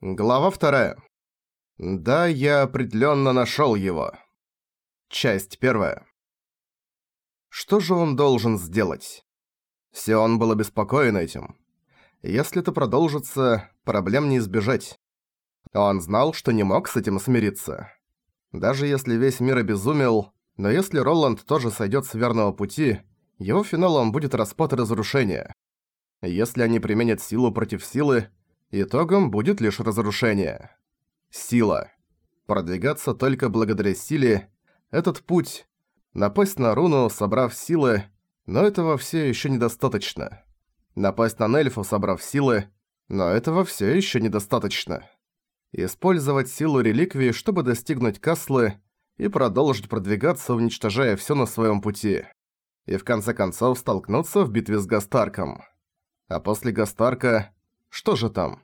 Глава вторая. Да, я определенно нашел его. Часть первая. Что же он должен сделать? Сион был обеспокоен этим. Если это продолжится, проблем не избежать. Он знал, что не мог с этим смириться. Даже если весь мир обезумел, но если Роланд тоже сойдет с верного пути, его финалом будет распад и разрушение. Если они применят силу против силы, Итогом будет лишь разрушение. Сила. Продвигаться только благодаря силе – этот путь. Напасть на руну, собрав силы, но этого все еще недостаточно. Напасть на Нельфу, собрав силы, но этого все еще недостаточно. Использовать силу реликвии, чтобы достигнуть Каслы и продолжить продвигаться, уничтожая все на своем пути. И в конце концов столкнуться в битве с Гастарком. А после Гастарка что же там?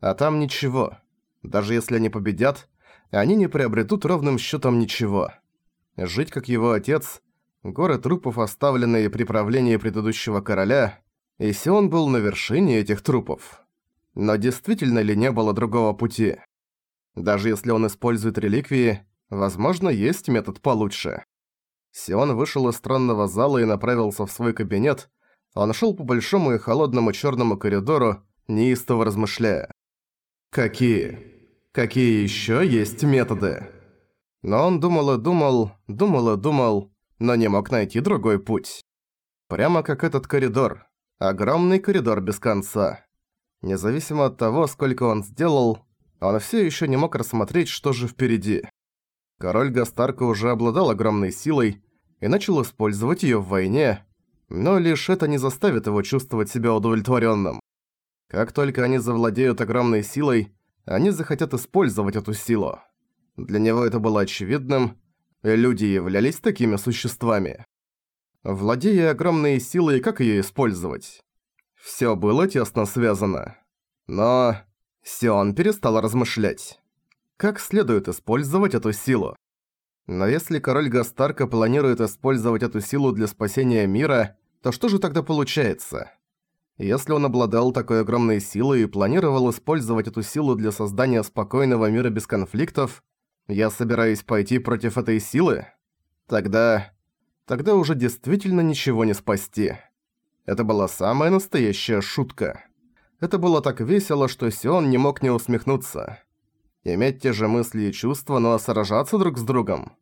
А там ничего. Даже если они победят, они не приобретут ровным счетом ничего. Жить как его отец, горы трупов, оставленные при правлении предыдущего короля, и Сион был на вершине этих трупов. Но действительно ли не было другого пути? Даже если он использует реликвии, возможно, есть метод получше. Сион вышел из странного зала и направился в свой кабинет. Он шел по большому и холодному черному коридору, неистово размышляя. Какие? Какие еще есть методы? Но он думал и думал, думал и думал, но не мог найти другой путь. Прямо как этот коридор. Огромный коридор без конца. Независимо от того, сколько он сделал, он все еще не мог рассмотреть, что же впереди. Король Гастарка уже обладал огромной силой и начал использовать ее в войне, но лишь это не заставит его чувствовать себя удовлетворенным. Как только они завладеют огромной силой, они захотят использовать эту силу. Для него это было очевидным, люди являлись такими существами. Владея огромной силой, как её использовать? Всё было тесно связано. Но Сион перестал размышлять. Как следует использовать эту силу? Но если король Гастарка планирует использовать эту силу для спасения мира, то что же тогда получается? Если он обладал такой огромной силой и планировал использовать эту силу для создания спокойного мира без конфликтов, я собираюсь пойти против этой силы? Тогда... Тогда уже действительно ничего не спасти. Это была самая настоящая шутка. Это было так весело, что Сион не мог не усмехнуться. Иметь те же мысли и чувства, но сражаться друг с другом.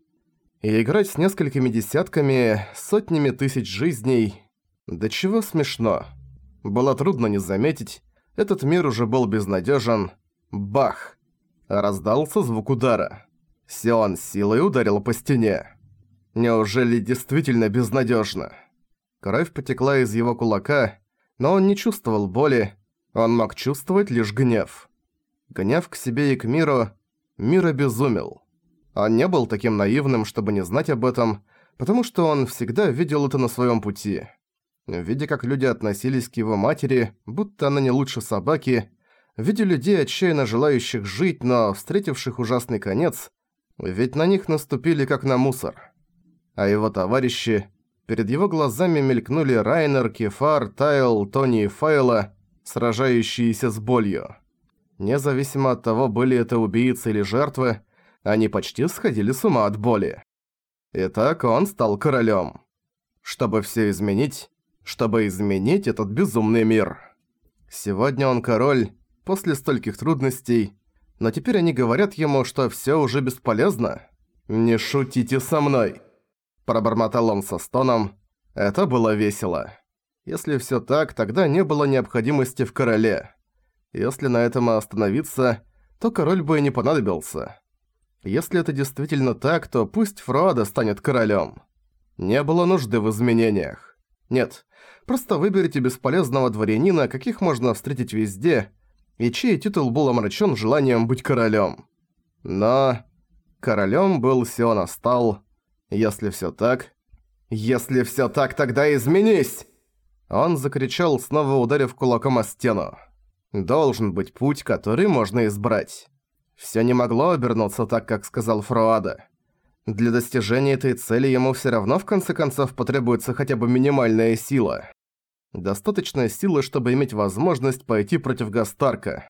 И играть с несколькими десятками, сотнями тысяч жизней. Да чего смешно. Было трудно не заметить, этот мир уже был безнадежен. Бах! Раздался звук удара. Сион силой ударил по стене. Неужели действительно безнадежно? Кровь потекла из его кулака, но он не чувствовал боли, он мог чувствовать лишь гнев. Гнев к себе и к миру, мир обезумел. Он не был таким наивным, чтобы не знать об этом, потому что он всегда видел это на своем пути. Видя, как люди относились к его матери, будто она не лучше собаки, видя людей, отчаянно желающих жить, но встретивших ужасный конец, ведь на них наступили как на мусор. А его товарищи... Перед его глазами мелькнули Райнер, Кефар, Тайл, Тони и Файла, сражающиеся с болью. Независимо от того, были это убийцы или жертвы, они почти сходили с ума от боли. Итак, он стал королем. Чтобы все изменить, чтобы изменить этот безумный мир. Сегодня он король, после стольких трудностей, но теперь они говорят ему, что всё уже бесполезно. «Не шутите со мной!» Пробормотал он со стоном. Это было весело. Если всё так, тогда не было необходимости в короле. Если на этом остановиться, то король бы и не понадобился. Если это действительно так, то пусть Фрода станет королем. Не было нужды в изменениях. Нет, Просто выберите бесполезного дворянина, каких можно встретить везде, и чей титул был омрачен желанием быть королем. Но королем был Сиона стал. Если все так... «Если все так, тогда изменись!» Он закричал, снова ударив кулаком о стену. «Должен быть путь, который можно избрать». Все не могло обернуться так, как сказал Фруада. Для достижения этой цели ему все равно в конце концов потребуется хотя бы минимальная сила. Достаточная сила, чтобы иметь возможность пойти против Гастарка.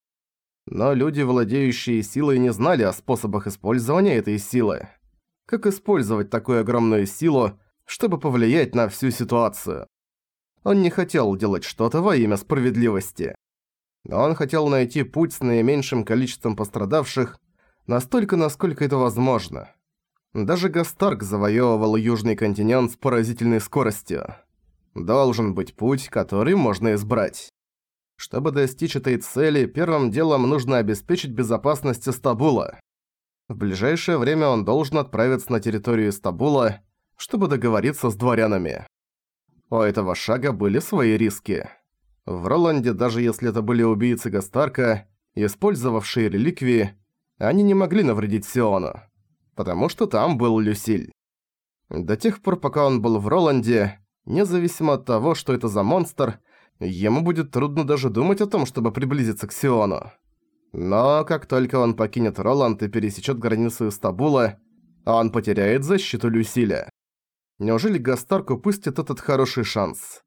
Но люди, владеющие силой, не знали о способах использования этой силы. Как использовать такую огромную силу, чтобы повлиять на всю ситуацию? Он не хотел делать что-то во имя справедливости. Но он хотел найти путь с наименьшим количеством пострадавших, настолько, насколько это возможно. Даже Гастарк завоевывал Южный континент с поразительной скоростью. Должен быть путь, который можно избрать. Чтобы достичь этой цели, первым делом нужно обеспечить безопасность Стабула. В ближайшее время он должен отправиться на территорию Стабула, чтобы договориться с дворянами. У этого шага были свои риски. В Роланде, даже если это были убийцы Гастарка, использовавшие реликвии, они не могли навредить Сиону, потому что там был Люсиль. До тех пор, пока он был в Роланде, независимо от того, что это за монстр, ему будет трудно даже думать о том, чтобы приблизиться к Сиону. Но как только он покинет Роланд и пересечет границу Истабула, он потеряет защиту Люсиля. Неужели Гастарк упустит этот хороший шанс?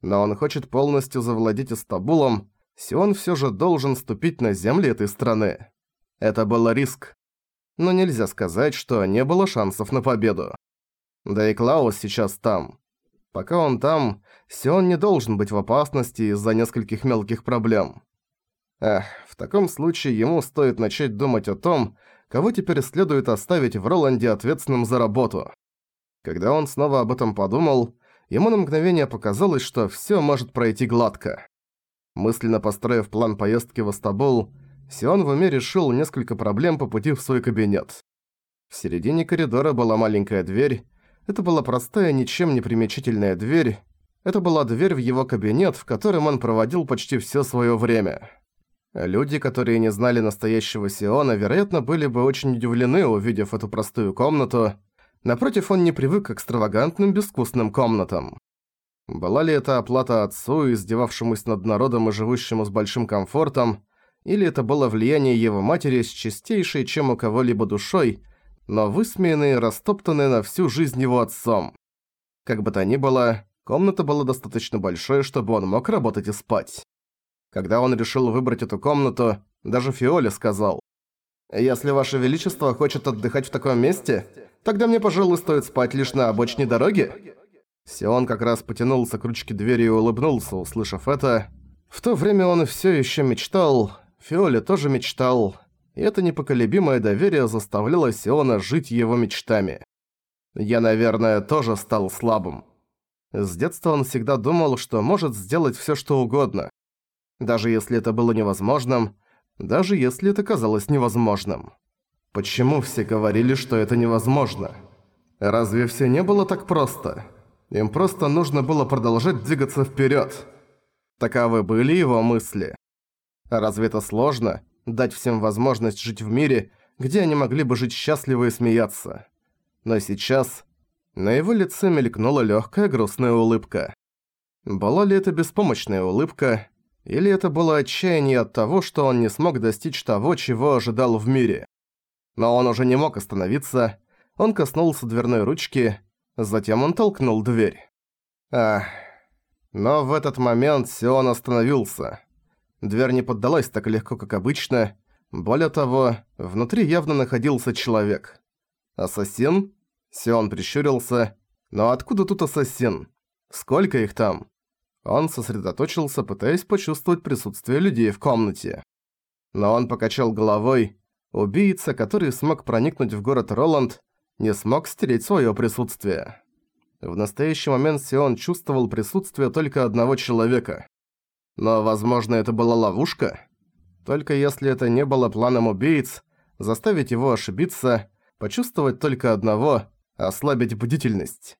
Но он хочет полностью завладеть Истабулом, Сион все же должен ступить на земли этой страны. Это был риск. Но нельзя сказать, что не было шансов на победу. Да и Клаус сейчас там. Пока он там, Сион не должен быть в опасности из-за нескольких мелких проблем. Эх, в таком случае ему стоит начать думать о том, кого теперь следует оставить в Роланде ответственным за работу. Когда он снова об этом подумал, ему на мгновение показалось, что всё может пройти гладко. Мысленно построив план поездки в Астабул, Сион в уме решил несколько проблем по пути в свой кабинет. В середине коридора была маленькая дверь. Это была простая, ничем не примечательная дверь. Это была дверь в его кабинет, в котором он проводил почти всё своё время. Люди, которые не знали настоящего Сиона, вероятно, были бы очень удивлены, увидев эту простую комнату. Напротив, он не привык к экстравагантным, безвкусным комнатам. Была ли это оплата отцу, издевавшемуся над народом и живущему с большим комфортом, или это было влияние его матери с чистейшей, чем у кого-либо душой, но высмеянной и растоптанной на всю жизнь его отцом. Как бы то ни было, комната была достаточно большой, чтобы он мог работать и спать. Когда он решил выбрать эту комнату, даже Фиоле сказал, «Если Ваше Величество хочет отдыхать в таком месте, тогда мне, пожалуй, стоит спать лишь на обочине дороги». Сион как раз потянулся к ручке двери и улыбнулся, услышав это. В то время он все еще мечтал, Фиоле тоже мечтал, и это непоколебимое доверие заставляло Сиона жить его мечтами. Я, наверное, тоже стал слабым. С детства он всегда думал, что может сделать все, что угодно даже если это было невозможным, даже если это казалось невозможным. Почему все говорили, что это невозможно? Разве все не было так просто? Им просто нужно было продолжать двигаться вперед. Таковы были его мысли. Разве это сложно? Дать всем возможность жить в мире, где они могли бы жить счастливо и смеяться. Но сейчас на его лице мелькнула легкая грустная улыбка. Была ли это беспомощная улыбка, или это было отчаяние от того, что он не смог достичь того, чего ожидал в мире. Но он уже не мог остановиться. Он коснулся дверной ручки, затем он толкнул дверь. Ах. Но в этот момент Сион остановился. Дверь не поддалась так легко, как обычно. Более того, внутри явно находился человек. «Ассасин?» Сион прищурился. «Но откуда тут ассасин? Сколько их там?» Он сосредоточился, пытаясь почувствовать присутствие людей в комнате. Но он покачал головой. Убийца, который смог проникнуть в город Роланд, не смог стереть своё присутствие. В настоящий момент Сион чувствовал присутствие только одного человека. Но, возможно, это была ловушка? Только если это не было планом убийц, заставить его ошибиться, почувствовать только одного, ослабить бдительность.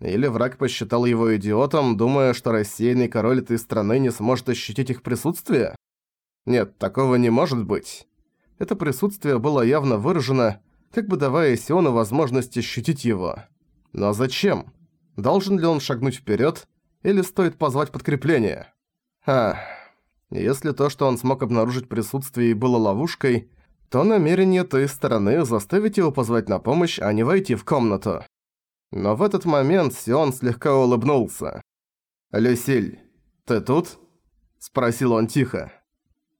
Или враг посчитал его идиотом, думая, что рассеянный король этой страны не сможет ощутить их присутствие? Нет, такого не может быть. Это присутствие было явно выражено, как бы давая Сиону возможность ощутить его. Но зачем? Должен ли он шагнуть вперед, или стоит позвать подкрепление? А, если то, что он смог обнаружить присутствие было ловушкой, то намерение той стороны заставить его позвать на помощь, а не войти в комнату. Но в этот момент Сион слегка улыбнулся. «Люсиль, ты тут?» – спросил он тихо.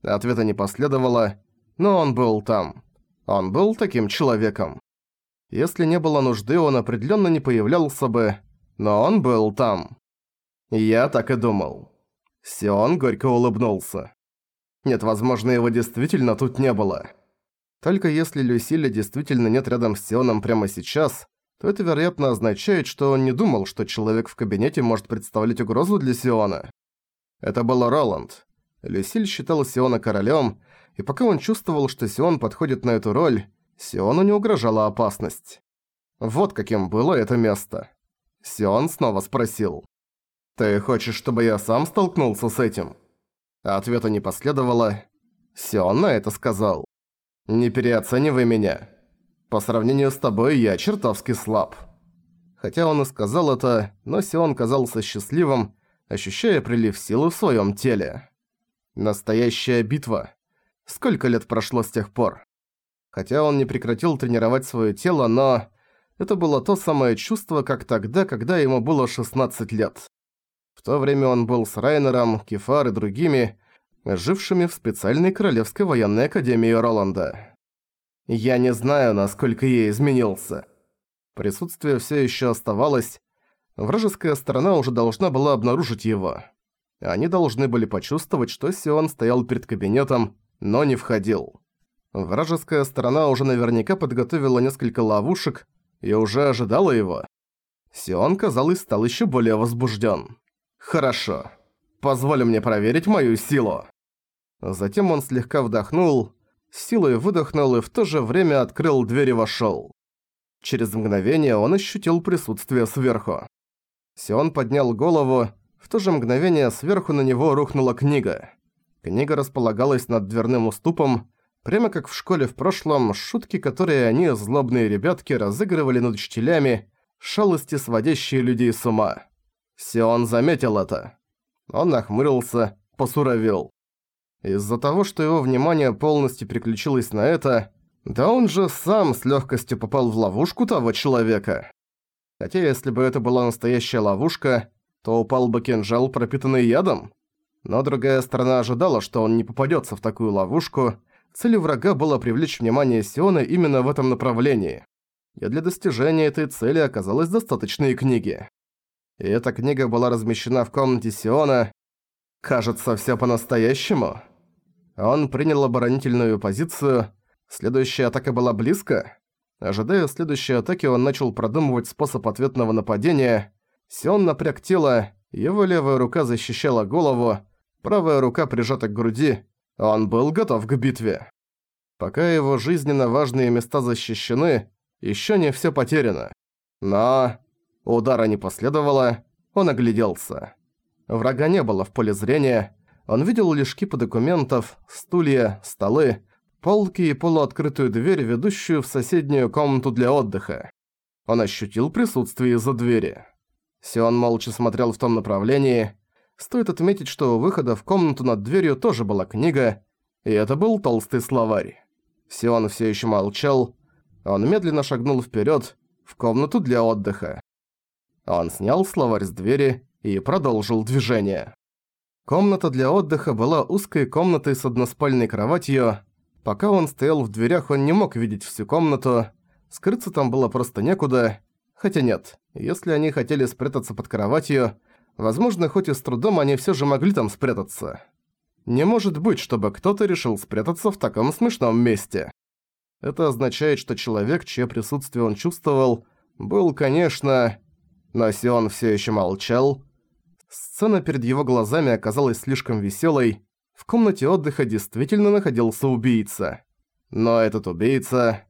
Ответа не последовало, но он был там. Он был таким человеком. Если не было нужды, он определенно не появлялся бы, но он был там. Я так и думал. Сион горько улыбнулся. Нет, возможно, его действительно тут не было. Только если Люсиля действительно нет рядом с Сионом прямо сейчас, то это, вероятно, означает, что он не думал, что человек в кабинете может представлять угрозу для Сиона. Это был Роланд. Люсиль считал Сиона королем, и пока он чувствовал, что Сион подходит на эту роль, Сиону не угрожала опасность. Вот каким было это место. Сион снова спросил. «Ты хочешь, чтобы я сам столкнулся с этим?» Ответа не последовало. Сион на это сказал. «Не переоценивай меня. По сравнению с тобой я чертовски слаб». Хотя он и сказал это, но Сион казался счастливым, ощущая прилив силы в своем теле. Настоящая битва. Сколько лет прошло с тех пор? Хотя он не прекратил тренировать свое тело, но... Это было то самое чувство, как тогда, когда ему было 16 лет. В то время он был с Райнером, Кефар и другими, жившими в специальной Королевской военной академии Роланда. Я не знаю, насколько я изменился. Присутствие все еще оставалось. Вражеская сторона уже должна была обнаружить его. Они должны были почувствовать, что Сион стоял перед кабинетом, но не входил. Вражеская сторона уже наверняка подготовила несколько ловушек и уже ожидала его. Сион, казалось, стал еще более возбужден. «Хорошо. Позволь мне проверить мою силу». Затем он слегка вдохнул, силой выдохнул и в то же время открыл дверь и вошёл. Через мгновение он ощутил присутствие сверху. Сион поднял голову, в то же мгновение сверху на него рухнула книга. Книга располагалась над дверным уступом, прямо как в школе в прошлом, шутки, которые они, злобные ребятки, разыгрывали над учителями, шалости, сводящие людей с ума. Сион заметил это. Он нахмурился, посуровил. Из-за того, что его внимание полностью переключилось на это, да он же сам с легкостью попал в ловушку того человека. Хотя если бы это была настоящая ловушка, то упал бы кинжал, пропитанный ядом. Но другая сторона ожидала, что он не попадется в такую ловушку. Целью врага было привлечь внимание Сиона именно в этом направлении. И для достижения этой цели оказалось достаточно книги. И эта книга была размещена в комнате Сиона. Кажется, все по-настоящему. Он принял оборонительную позицию. Следующая атака была близко. Ожидая следующей атаки, он начал продумывать способ ответного нападения. Сион напряг тело, его левая рука защищала голову, правая рука прижата к груди. Он был готов к битве. Пока его жизненно важные места защищены, еще не все потеряно. Но... Удара не последовало, он огляделся. Врага не было в поле зрения, он видел лишь кипы документов, стулья, столы, полки и полуоткрытую дверь, ведущую в соседнюю комнату для отдыха. Он ощутил присутствие из-за двери. Сион молча смотрел в том направлении. Стоит отметить, что у выхода в комнату над дверью тоже была книга, и это был толстый словарь. Сион все еще молчал. Он медленно шагнул вперед в комнату для отдыха. Он снял словарь с двери и продолжил движение. Комната для отдыха была узкой комнатой с односпальной кроватью. Пока он стоял в дверях, он не мог видеть всю комнату. Скрыться там было просто некуда. Хотя нет, если они хотели спрятаться под кроватью, возможно, хоть и с трудом они всё же могли там спрятаться. Не может быть, чтобы кто-то решил спрятаться в таком смешном месте. Это означает, что человек, чье присутствие он чувствовал, был, конечно... Но Сион всё ещё молчал, Сцена перед его глазами оказалась слишком веселой. В комнате отдыха действительно находился убийца. Но этот убийца...